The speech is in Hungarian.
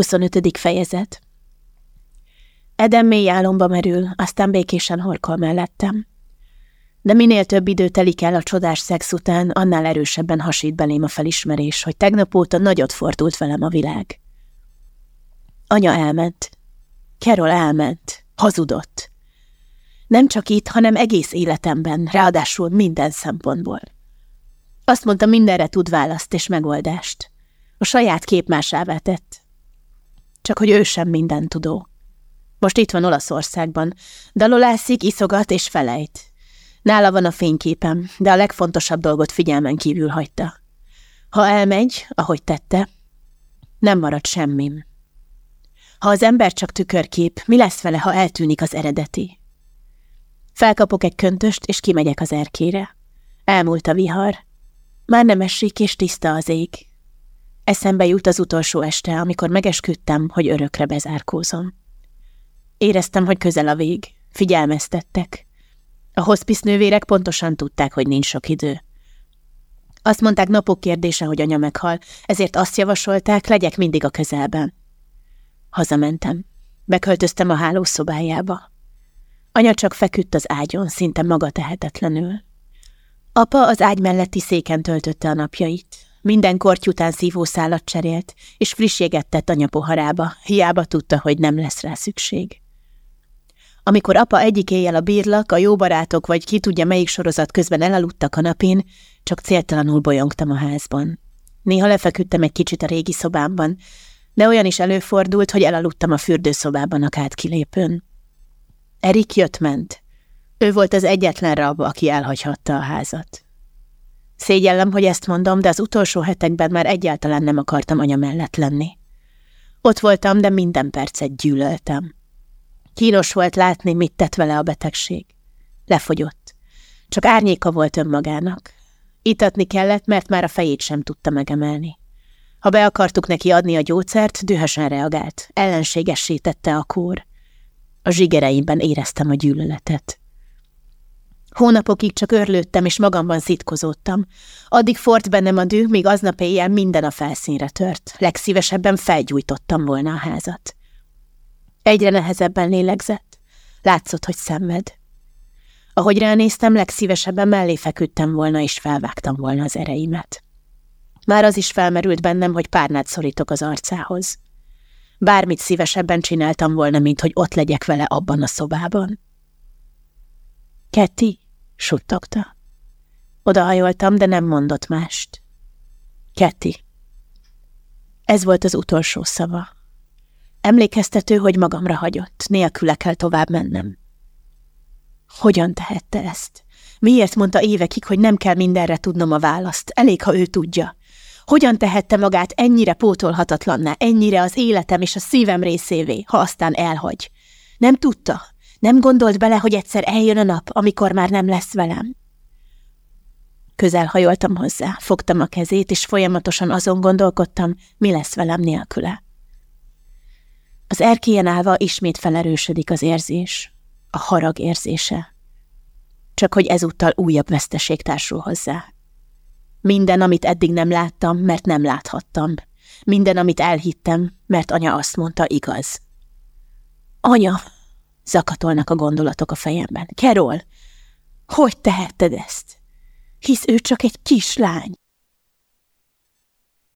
25. fejezet Eden mély álomba merül, aztán békésen horkol mellettem. De minél több idő telik el a csodás szex után, annál erősebben hasít belém a felismerés, hogy tegnap óta nagyot fordult velem a világ. Anya elment. Carol elment. Hazudott. Nem csak itt, hanem egész életemben, ráadásul minden szempontból. Azt mondta, mindenre tud választ és megoldást. A saját képmásává tett. Csak hogy ő sem minden tudó. Most itt van Olaszországban. Dalolászik, iszogat és felejt. Nála van a fényképem, de a legfontosabb dolgot figyelmen kívül hagyta. Ha elmegy, ahogy tette, nem marad semmim. Ha az ember csak tükörkép, mi lesz vele, ha eltűnik az eredeti? Felkapok egy köntöst, és kimegyek az erkére. Elmúlt a vihar. Már nem esik, és tiszta az ég. Eszembe jut az utolsó este, amikor megesküdtem, hogy örökre bezárkózom. Éreztem, hogy közel a vég. Figyelmeztettek. A hospice nővérek pontosan tudták, hogy nincs sok idő. Azt mondták napok kérdése, hogy anya meghal, ezért azt javasolták, legyek mindig a közelben. Hazamentem. Beköltöztem a hálószobájába. Anya csak feküdt az ágyon, szinte maga tehetetlenül. Apa az ágy melletti széken töltötte a napjait. Minden korty után szívószálat cserélt, és frissséget tett anya poharába, hiába tudta, hogy nem lesz rá szükség. Amikor apa egyik éjjel a bírlak, a jó barátok vagy ki tudja melyik sorozat közben elaludtak a napén, csak céltalanul bolyongtam a házban. Néha lefeküdtem egy kicsit a régi szobámban, de olyan is előfordult, hogy elaludtam a fürdőszobában a kilépőn. Erik jött-ment. Ő volt az egyetlen rab, aki elhagyhatta a házat. Szégyellem, hogy ezt mondom, de az utolsó hetekben már egyáltalán nem akartam anya mellett lenni. Ott voltam, de minden percet gyűlöltem. Kínos volt látni, mit tett vele a betegség. Lefogyott. Csak árnyéka volt önmagának. Itatni kellett, mert már a fejét sem tudta megemelni. Ha be akartuk neki adni a gyógyszert, dühösen reagált. Ellenségessé tette a kór. A zsigereimben éreztem a gyűlöletet. Hónapokig csak örlődtem és magamban szitkozódtam. Addig fort bennem a düh, míg aznap éjjel minden a felszínre tört. Legszívesebben felgyújtottam volna a házat. Egyre nehezebben lélegzett. Látszott, hogy szenved. Ahogy ránéztem, legszívesebben mellé feküdtem volna, és felvágtam volna az ereimet. Már az is felmerült bennem, hogy párnát szorítok az arcához. Bármit szívesebben csináltam volna, mint hogy ott legyek vele abban a szobában. Ketty, suttogta. Odahajoltam, de nem mondott mást. Ketty. Ez volt az utolsó szava. Emlékeztető, hogy magamra hagyott, nélküle kell tovább mennem. Hogyan tehette ezt? Miért mondta évekig, hogy nem kell mindenre tudnom a választ, elég, ha ő tudja? Hogyan tehette magát ennyire pótolhatatlanná, ennyire az életem és a szívem részévé, ha aztán elhagy? Nem tudta? Nem gondolt bele, hogy egyszer eljön a nap, amikor már nem lesz velem? Közel hajoltam hozzá, fogtam a kezét, és folyamatosan azon gondolkodtam, mi lesz velem nélküle. Az erkélyen állva ismét felerősödik az érzés, a harag érzése. Csak hogy ezúttal újabb veszteség társul hozzá. Minden, amit eddig nem láttam, mert nem láthattam. Minden, amit elhittem, mert anya azt mondta, igaz. Anya! Zakatolnak a gondolatok a fejemben. Kerol! Hogy tehetted ezt? Hisz ő csak egy kislány.